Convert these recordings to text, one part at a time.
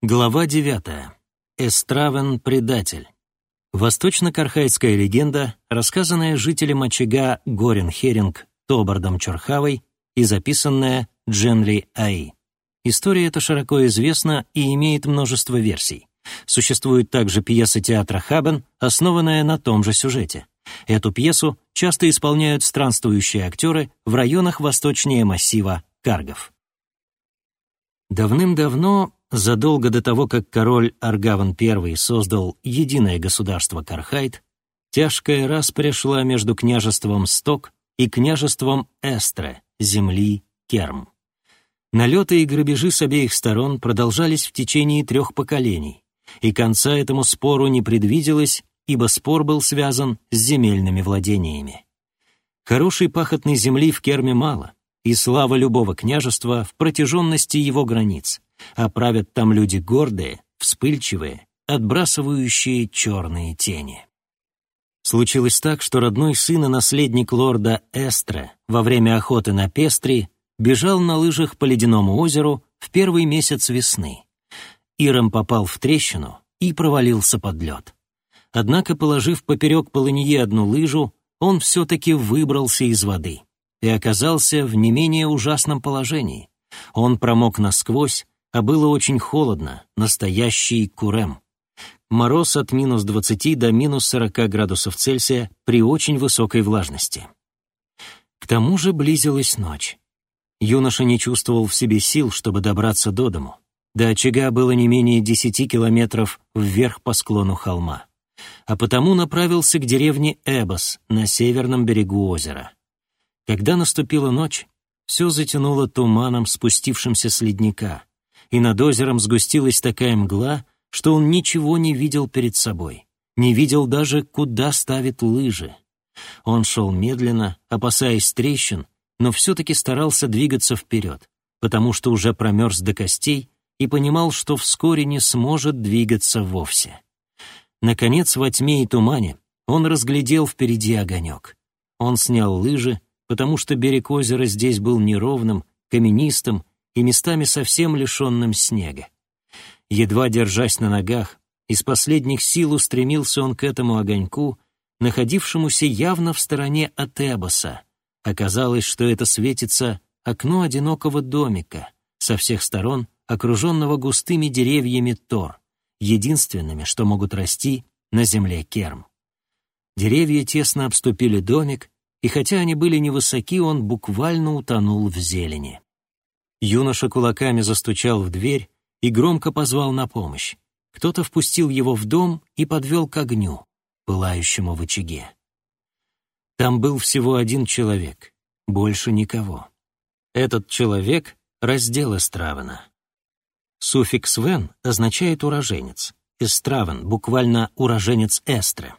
Глава 9. Эстравен – предатель. Восточно-кархайская легенда, рассказанная жителем очага Горен Херинг Тобардом Чурхавой и записанная Дженли Аи. История эта широко известна и имеет множество версий. Существует также пьеса театра Хабен, основанная на том же сюжете. Эту пьесу часто исполняют странствующие актеры в районах восточнее массива Каргов. Давным-давно задолго до того, как король Аргаван I создал единое государство Кархайт, тяжкая распря шла между княжеством Сток и княжеством Эстре, земли Керм. Налеты и грабежи с обеих сторон продолжались в течение трех поколений, и конца этому спору не предвиделось, ибо спор был связан с земельными владениями. Хорошей пахотной земли в Керме мало, и слава любого княжества в протяженности его границ, а правят там люди гордые, вспыльчивые, отбрасывающие черные тени. Случилось так, что родной сын и наследник лорда Эстра во время охоты на Пестри бежал на лыжах по ледяному озеру в первый месяц весны. Иром попал в трещину и провалился под лед. Однако, положив поперек полыньи одну лыжу, он все-таки выбрался из воды и оказался в не менее ужасном положении. Он промок насквозь, а было очень холодно, настоящий курем. Мороз от минус 20 до минус 40 градусов Цельсия при очень высокой влажности. К тому же близилась ночь. Юноша не чувствовал в себе сил, чтобы добраться до дому. До очага было не менее 10 километров вверх по склону холма. А потому направился к деревне Эбос на северном берегу озера. Когда наступила ночь, все затянуло туманом, спустившимся с ледника, и над озером сгустилась такая мгла, что он ничего не видел перед собой, не видел даже, куда ставит лыжи. Он шел медленно, опасаясь трещин, но все-таки старался двигаться вперед, потому что уже промерз до костей и понимал, что вскоре не сможет двигаться вовсе. Наконец, во тьме и тумане он разглядел впереди огонек. Он снял лыжи, потому что берег озера здесь был неровным, каменистым и местами совсем лишенным снега. Едва держась на ногах, из последних сил устремился он к этому огоньку, находившемуся явно в стороне от Эбоса. Оказалось, что это светится окно одинокого домика, со всех сторон окруженного густыми деревьями Тор, единственными, что могут расти на земле Керм. Деревья тесно обступили домик, и хотя они были невысоки, он буквально утонул в зелени. Юноша кулаками застучал в дверь и громко позвал на помощь. Кто-то впустил его в дом и подвел к огню, пылающему в очаге. Там был всего один человек, больше никого. Этот человек — раздел Эстравена. Суффикс «вен» означает «уроженец», Эстравен — буквально «уроженец Эстры»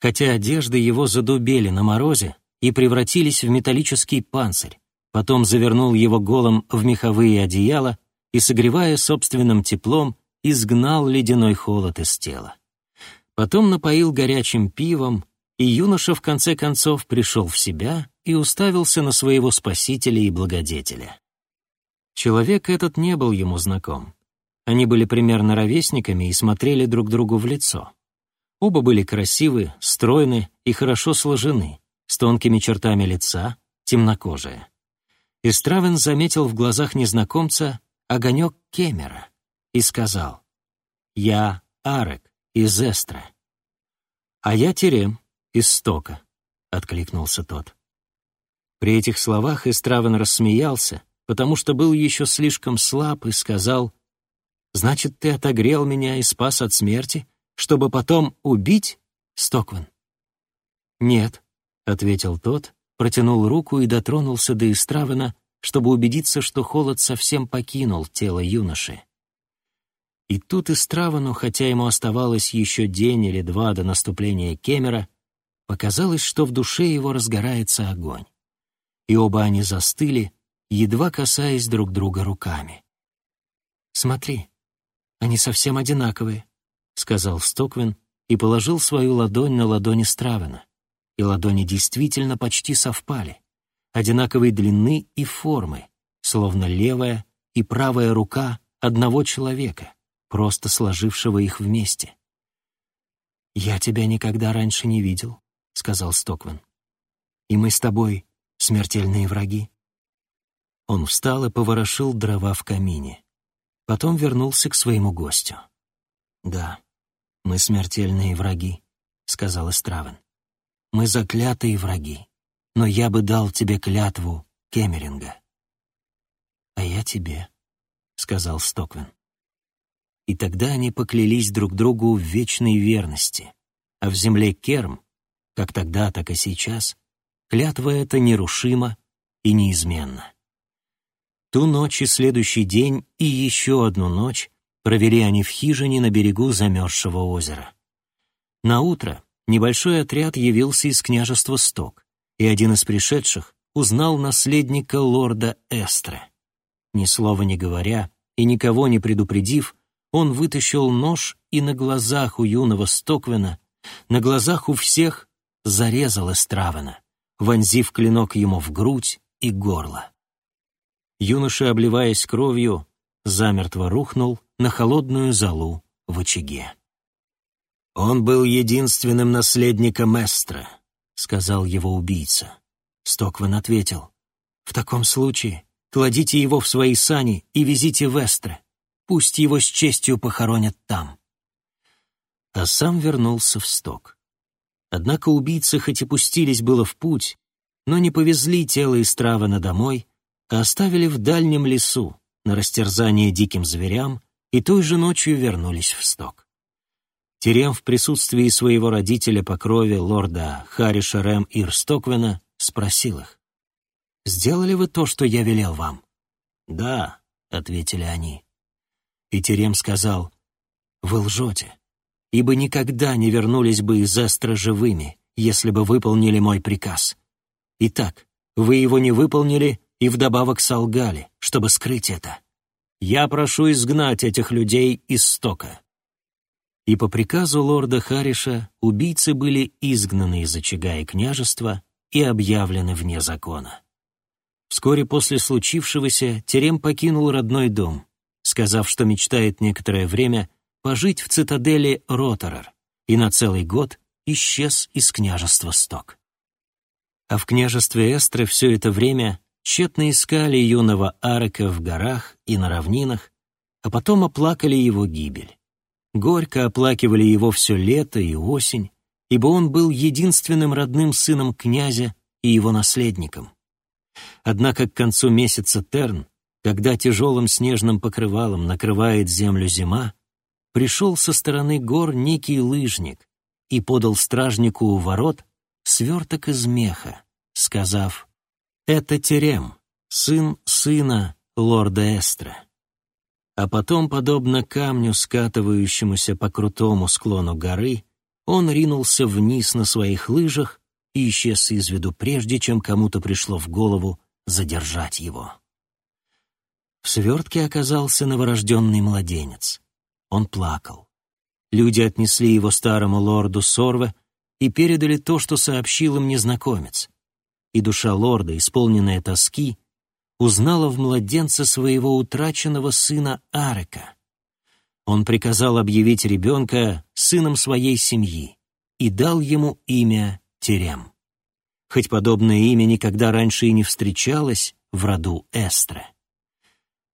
хотя одежды его задубели на морозе и превратились в металлический панцирь, потом завернул его голым в меховые одеяла и, согревая собственным теплом, изгнал ледяной холод из тела. Потом напоил горячим пивом, и юноша в конце концов пришел в себя и уставился на своего спасителя и благодетеля. Человек этот не был ему знаком. Они были примерно ровесниками и смотрели друг другу в лицо. Оба были красивы, стройны и хорошо сложены, с тонкими чертами лица, темнокожие. Истравен заметил в глазах незнакомца огонек Кемера и сказал «Я Арек из Эстра». «А я Терем из Стока», — откликнулся тот. При этих словах Истравен рассмеялся, потому что был еще слишком слаб и сказал «Значит, ты отогрел меня и спас от смерти?» чтобы потом убить Стокван? «Нет», — ответил тот, протянул руку и дотронулся до Истравена, чтобы убедиться, что холод совсем покинул тело юноши. И тут Истравану, хотя ему оставалось еще день или два до наступления Кемера, показалось, что в душе его разгорается огонь. И оба они застыли, едва касаясь друг друга руками. «Смотри, они совсем одинаковые», сказал Стоквин и положил свою ладонь на ладони Стравена. И ладони действительно почти совпали, одинаковой длины и формы, словно левая и правая рука одного человека, просто сложившего их вместе. «Я тебя никогда раньше не видел», — сказал Стокван. «И мы с тобой смертельные враги». Он встал и поворошил дрова в камине. Потом вернулся к своему гостю. «Да, мы смертельные враги», — сказал Эстравен. «Мы заклятые враги, но я бы дал тебе клятву Кемеринга». «А я тебе», — сказал Стоквин. И тогда они поклялись друг другу в вечной верности, а в земле Керм, как тогда, так и сейчас, клятва эта нерушима и неизменна. Ту ночь и следующий день и еще одну ночь провели они в хижине на берегу замерзшего озера. На утро небольшой отряд явился из княжества Сток, и один из пришедших узнал наследника лорда Эстре. Ни слова не говоря и никого не предупредив, он вытащил нож и на глазах у юного Стоквена, на глазах у всех зарезал Эстравена, вонзив клинок ему в грудь и горло. Юноша, обливаясь кровью, замертво рухнул на холодную золу в очаге. «Он был единственным наследником Эстра», — сказал его убийца. Стокван ответил, «В таком случае кладите его в свои сани и везите в Эстре. Пусть его с честью похоронят там». А сам вернулся в Сток. Однако убийцы хоть и пустились было в путь, но не повезли тело Истравана домой, а оставили в дальнем лесу на растерзание диким зверям и той же ночью вернулись в сток. Терем в присутствии своего родителя по крови, лорда Хариша Рэм Ир Стоквена, спросил их. «Сделали вы то, что я велел вам?» «Да», — ответили они. И Терем сказал, «Вы лжете, ибо никогда не вернулись бы из Эстра живыми, если бы выполнили мой приказ. Итак, вы его не выполнили, и вдобавок солгали, чтобы скрыть это. Я прошу изгнать этих людей из стока». И по приказу лорда Хариша убийцы были изгнаны из очага и княжества и объявлены вне закона. Вскоре после случившегося Терем покинул родной дом, сказав, что мечтает некоторое время пожить в цитадели Роторер, и на целый год исчез из княжества Сток. А в княжестве Эстре все это время тщетно искали юного Арека в горах и на равнинах, а потом оплакали его гибель. Горько оплакивали его все лето и осень, ибо он был единственным родным сыном князя и его наследником. Однако к концу месяца Терн, когда тяжелым снежным покрывалом накрывает землю зима, пришел со стороны гор некий лыжник и подал стражнику у ворот сверток из меха, сказав это Терем, сын сына лорда Эстра. А потом, подобно камню, скатывающемуся по крутому склону горы, он ринулся вниз на своих лыжах и исчез из виду, прежде чем кому-то пришло в голову задержать его. В свертке оказался новорожденный младенец. Он плакал. Люди отнесли его старому лорду Сорве и передали то, что сообщил им незнакомец и душа лорда, исполненная тоски, узнала в младенце своего утраченного сына Арека. Он приказал объявить ребенка сыном своей семьи и дал ему имя Терем. Хоть подобное имя никогда раньше и не встречалось в роду Эстре.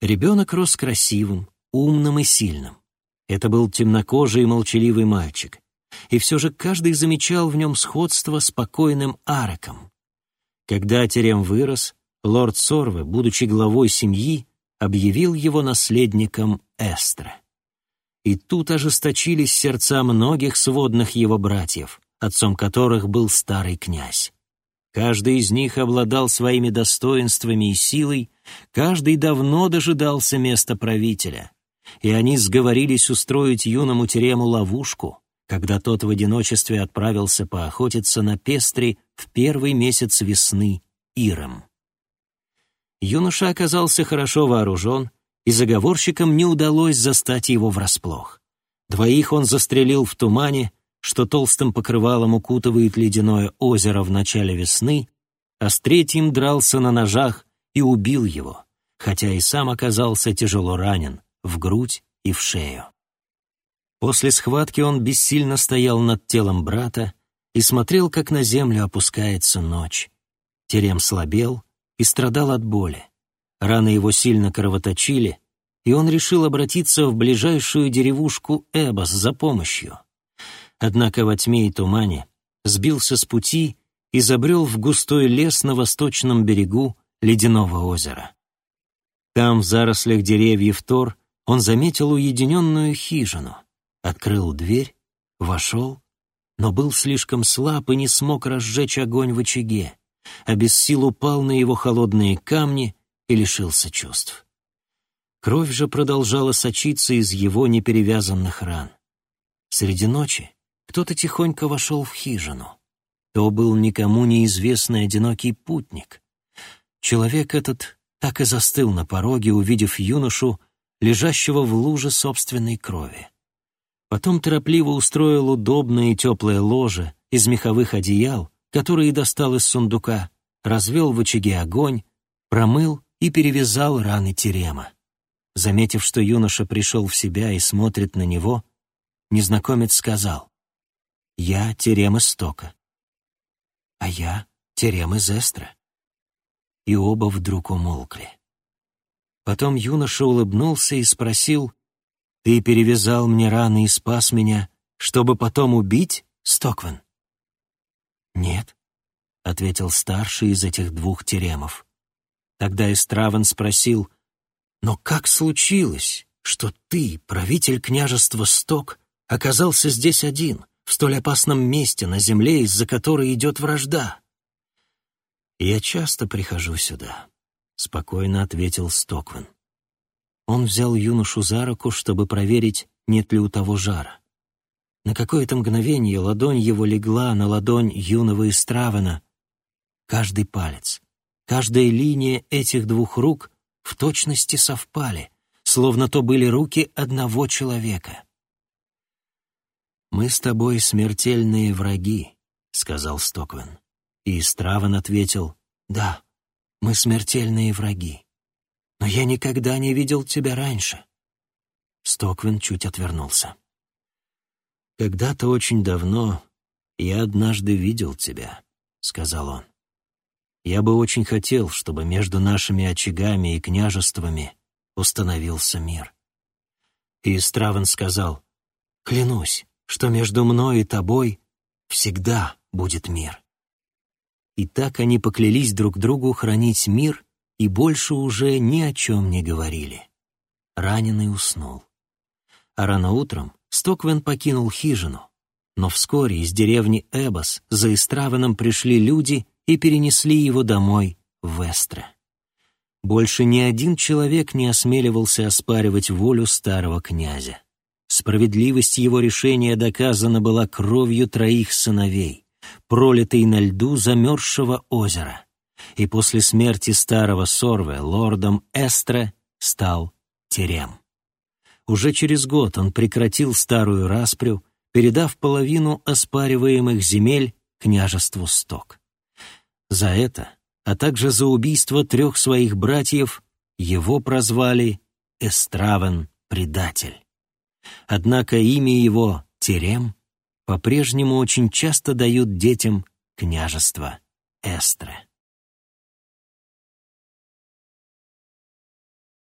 Ребенок рос красивым, умным и сильным. Это был темнокожий и молчаливый мальчик. И все же каждый замечал в нем сходство с покойным Ареком. Когда Терем вырос, лорд Сорве, будучи главой семьи, объявил его наследником Эстра. И тут ожесточились сердца многих сводных его братьев, отцом которых был старый князь. Каждый из них обладал своими достоинствами и силой, каждый давно дожидался места правителя, и они сговорились устроить юному Терему ловушку, когда тот в одиночестве отправился поохотиться на пестри в первый месяц весны Иром. Юноша оказался хорошо вооружен, и заговорщикам не удалось застать его врасплох. Двоих он застрелил в тумане, что толстым покрывалом укутывает ледяное озеро в начале весны, а с третьим дрался на ножах и убил его, хотя и сам оказался тяжело ранен в грудь и в шею. После схватки он бессильно стоял над телом брата и смотрел, как на землю опускается ночь. Терем слабел и страдал от боли. Раны его сильно кровоточили, и он решил обратиться в ближайшую деревушку Эбос за помощью. Однако во тьме и тумане сбился с пути и забрел в густой лес на восточном берегу ледяного озера. Там, в зарослях деревьев Тор, он заметил уединенную хижину, открыл дверь, вошел, но был слишком слаб и не смог разжечь огонь в очаге, а без сил упал на его холодные камни и лишился чувств. Кровь же продолжала сочиться из его неперевязанных ран. Среди ночи кто-то тихонько вошел в хижину. То был никому неизвестный одинокий путник. Человек этот так и застыл на пороге, увидев юношу, лежащего в луже собственной крови. Потом торопливо устроил удобное и теплое ложе из меховых одеял, которые достал из сундука, развел в очаге огонь, промыл и перевязал раны Терема. Заметив, что юноша пришел в себя и смотрит на него, незнакомец сказал, «Я Терем из Стока». «А я Терем из Эстра». И оба вдруг умолкли. Потом юноша улыбнулся и спросил, «Ты перевязал мне раны и спас меня, чтобы потом убить, Стоквен?» «Нет», — ответил старший из этих двух теремов. Тогда Эстраван спросил, «Но как случилось, что ты, правитель княжества Сток, оказался здесь один, в столь опасном месте на земле, из-за которой идет вражда?» «Я часто прихожу сюда», — спокойно ответил Стоквин. Он взял юношу за руку, чтобы проверить, нет ли у того жара. На какое-то мгновение ладонь его легла на ладонь юного Истравена. Каждый палец, Каждая линия этих двух рук в точности совпали, словно то были руки одного человека. «Мы с тобой смертельные враги», — сказал Стоквен. И Стравен ответил, «Да, мы смертельные враги. Но я никогда не видел тебя раньше». Стоквин чуть отвернулся. «Когда-то очень давно я однажды видел тебя», — сказал он. Я бы очень хотел, чтобы между нашими очагами и княжествами установился мир. И Стравен сказал, «Клянусь, что между мной и тобой всегда будет мир». И так они поклялись друг другу хранить мир и больше уже ни о чем не говорили. Раненый уснул. А рано утром Стоквен покинул хижину, но вскоре из деревни Эбос за Истравеном пришли люди и перенесли его домой в Эстре. Больше ни один человек не осмеливался оспаривать волю старого князя. Справедливость его решения доказана была кровью троих сыновей, пролитой на льду замерзшего озера. И после смерти старого Сорве лордом Эстре стал Терем. Уже через год он прекратил старую распрю, передав половину оспариваемых земель княжеству Сток. За это, а также за убийство трех своих братьев, его прозвали Эстравен-предатель. Однако имя его, Терем, по-прежнему очень часто дают детям княжества Эстре.